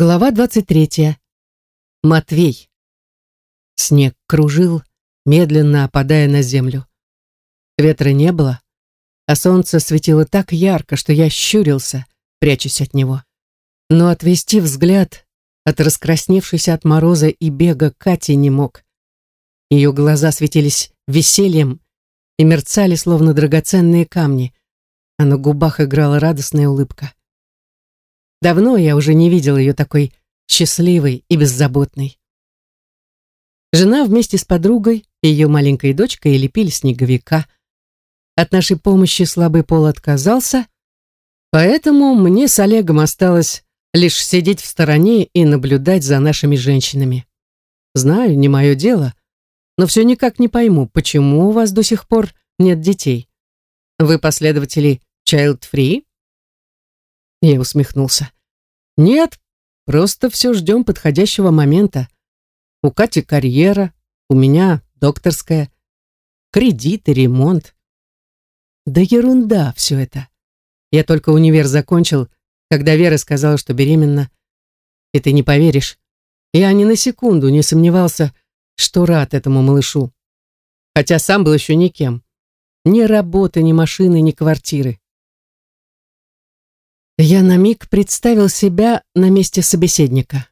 Глава 23. Матвей. Снег кружил, медленно опадая на землю. Ветра не было, а солнце светило так ярко, что я щурился, прячась от него. Но отвести взгляд от раскрасневшейся от мороза и бега Кати не мог. Ее глаза светились весельем и мерцали, словно драгоценные камни, а на губах играла радостная улыбка. Давно я уже не видел ее такой счастливой и беззаботной. Жена вместе с подругой и ее маленькой дочкой лепили снеговика. От нашей помощи слабый пол отказался, поэтому мне с Олегом осталось лишь сидеть в стороне и наблюдать за нашими женщинами. Знаю, не мое дело, но все никак не пойму, почему у вас до сих пор нет детей. Вы последователи Child Free? Я усмехнулся. Нет, просто все ждем подходящего момента. У Кати карьера, у меня докторская, кредит и ремонт. Да ерунда все это. Я только универ закончил, когда Вера сказала, что беременна. И ты не поверишь, я ни на секунду не сомневался, что рад этому малышу. Хотя сам был еще никем. Ни работы, ни машины, ни квартиры. Я на миг представил себя на месте собеседника.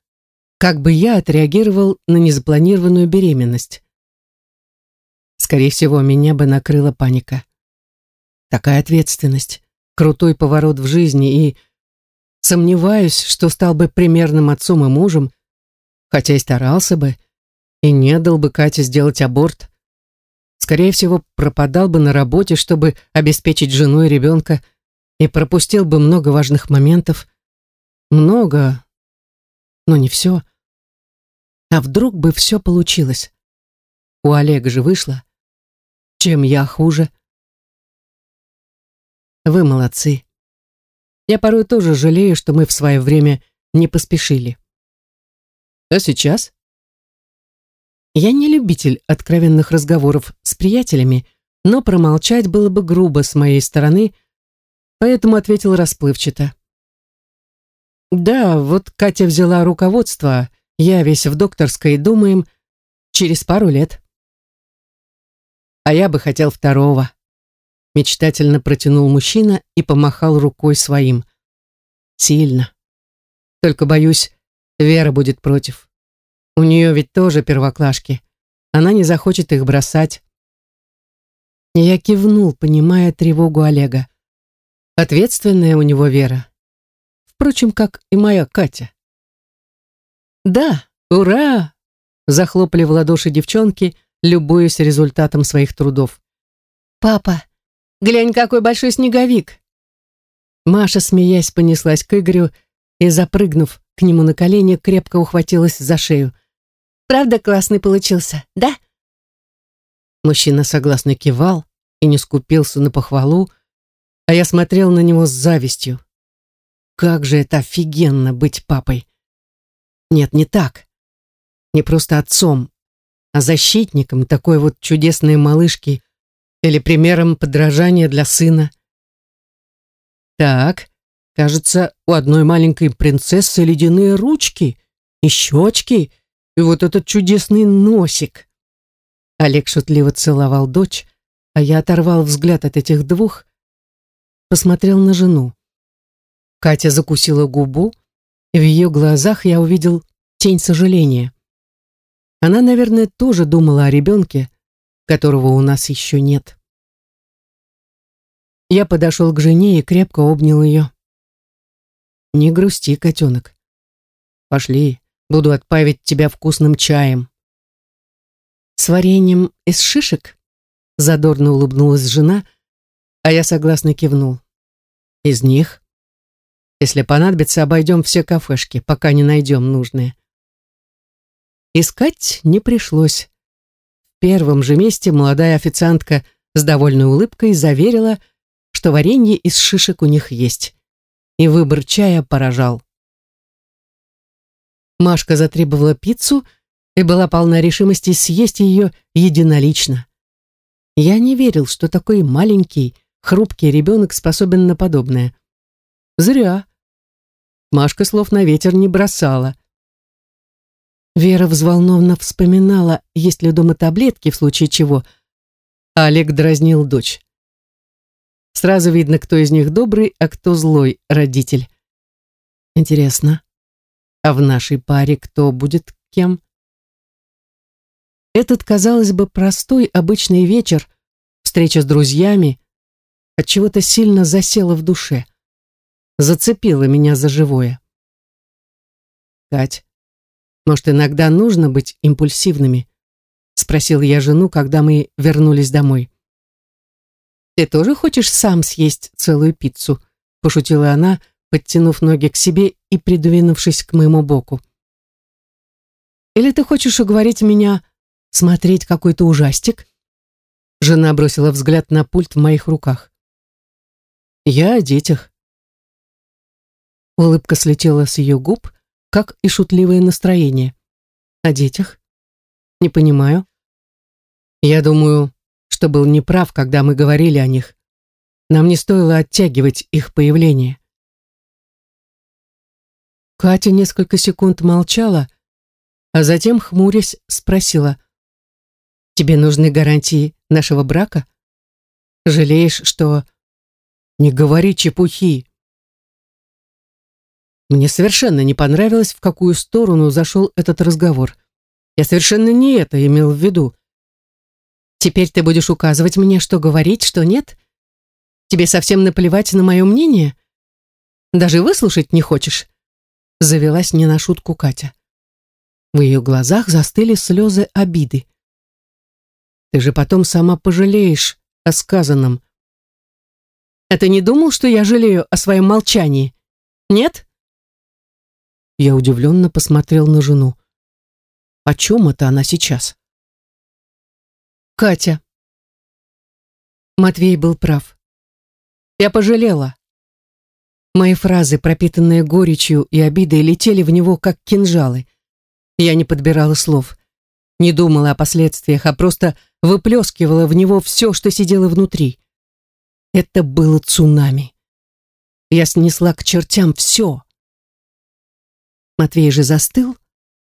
Как бы я отреагировал на незапланированную беременность? Скорее всего, меня бы накрыла паника. Такая ответственность, крутой поворот в жизни и... Сомневаюсь, что стал бы примерным отцом и мужем, хотя и старался бы, и не дал бы Кате сделать аборт. Скорее всего, пропадал бы на работе, чтобы обеспечить жену и ребенка, и пропустил бы много важных моментов. Много, но не все. А вдруг бы все получилось? У Олега же вышло. Чем я хуже? Вы молодцы. Я порой тоже жалею, что мы в свое время не поспешили. А сейчас? Я не любитель откровенных разговоров с приятелями, но промолчать было бы грубо с моей стороны – поэтому ответил расплывчато. «Да, вот Катя взяла руководство, я весь в докторской, думаем, через пару лет». «А я бы хотел второго», — мечтательно протянул мужчина и помахал рукой своим. «Сильно. Только, боюсь, Вера будет против. У нее ведь тоже первоклашки. Она не захочет их бросать». Я кивнул, понимая тревогу Олега. Ответственная у него Вера. Впрочем, как и моя Катя. «Да, ура!» — захлопали в ладоши девчонки, любуясь результатом своих трудов. «Папа, глянь, какой большой снеговик!» Маша, смеясь, понеслась к Игорю и, запрыгнув к нему на колени, крепко ухватилась за шею. «Правда классный получился, да?» Мужчина согласно кивал и не скупился на похвалу, а я смотрел на него с завистью. Как же это офигенно быть папой. Нет, не так. Не просто отцом, а защитником такой вот чудесной малышки или примером подражания для сына. Так, кажется, у одной маленькой принцессы ледяные ручки и щечки, и вот этот чудесный носик. Олег шутливо целовал дочь, а я оторвал взгляд от этих двух посмотрел на жену. Катя закусила губу, и в ее глазах я увидел тень сожаления. Она, наверное, тоже думала о ребенке, которого у нас еще нет. Я подошел к жене и крепко обнял ее. «Не грусти, котенок. Пошли, буду отпавить тебя вкусным чаем». «С вареньем из шишек?» Задорно улыбнулась жена, а я согласно кивнул. Из них? Если понадобится, обойдем все кафешки, пока не найдем нужные. Искать не пришлось. В первом же месте молодая официантка с довольной улыбкой заверила, что варенье из шишек у них есть. И выбор чая поражал. Машка затребовала пиццу и была полна решимости съесть ее единолично. Я не верил, что такой маленький, хрупкий ребенок способен на подобное. Зря. Машка слов на ветер не бросала. Вера взволнованно вспоминала, есть ли дома таблетки, в случае чего. Олег дразнил дочь. Сразу видно, кто из них добрый, а кто злой родитель. Интересно, а в нашей паре кто будет кем? Этот, казалось бы, простой обычный вечер, встреча с друзьями, от чего то сильно засела в душе. Зацепила меня за живое. Кать, может, иногда нужно быть импульсивными? Спросил я жену, когда мы вернулись домой. Ты тоже хочешь сам съесть целую пиццу? Пошутила она, подтянув ноги к себе и придвинувшись к моему боку. Или ты хочешь уговорить меня смотреть какой-то ужастик? Жена бросила взгляд на пульт в моих руках. Я о детях. Улыбка слетела с ее губ, как и шутливое настроение. О детях? Не понимаю. Я думаю, что был неправ, когда мы говорили о них. Нам не стоило оттягивать их появление. Катя несколько секунд молчала, а затем, хмурясь, спросила. «Тебе нужны гарантии нашего брака? Жалеешь, что...» «Не говори чепухи!» Мне совершенно не понравилось, в какую сторону зашел этот разговор. Я совершенно не это имел в виду. Теперь ты будешь указывать мне, что говорить, что нет? Тебе совсем наплевать на мое мнение? Даже выслушать не хочешь?» Завелась не на шутку Катя. В ее глазах застыли слезы обиды. «Ты же потом сама пожалеешь о сказанном». «А ты не думал, что я жалею о своем молчании? Нет?» Я удивленно посмотрел на жену. О чем это она сейчас? Катя. Матвей был прав. Я пожалела. Мои фразы, пропитанные горечью и обидой, летели в него, как кинжалы. Я не подбирала слов, не думала о последствиях, а просто выплескивала в него все, что сидело внутри. Это было цунами. Я снесла к чертям все. Матвей же застыл,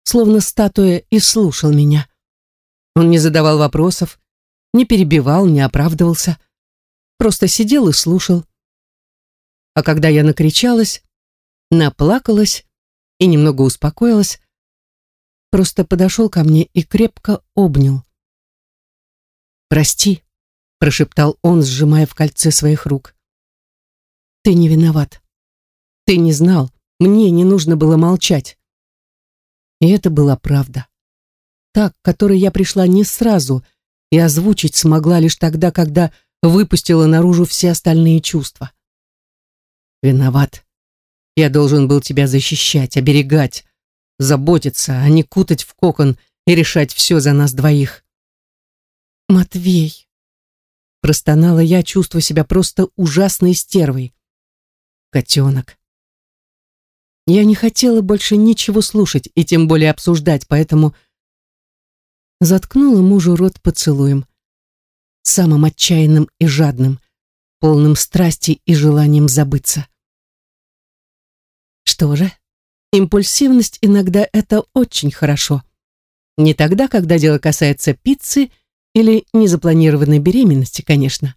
словно статуя, и слушал меня. Он не задавал вопросов, не перебивал, не оправдывался. Просто сидел и слушал. А когда я накричалась, наплакалась и немного успокоилась, просто подошел ко мне и крепко обнял. «Прости», — прошептал он, сжимая в кольце своих рук. «Ты не виноват. Ты не знал. Мне не нужно было молчать». И это была правда та, к которой я пришла не сразу и озвучить смогла лишь тогда, когда выпустила наружу все остальные чувства. Виноват. Я должен был тебя защищать, оберегать, заботиться, а не кутать в кокон и решать все за нас двоих. Матвей. Простонала я, чувствуя себя просто ужасной стервой. Котенок. Я не хотела больше ничего слушать и тем более обсуждать, поэтому заткнула мужу рот поцелуем, самым отчаянным и жадным, полным страсти и желанием забыться. Что же, импульсивность иногда это очень хорошо. Не тогда, когда дело касается пиццы или незапланированной беременности, конечно.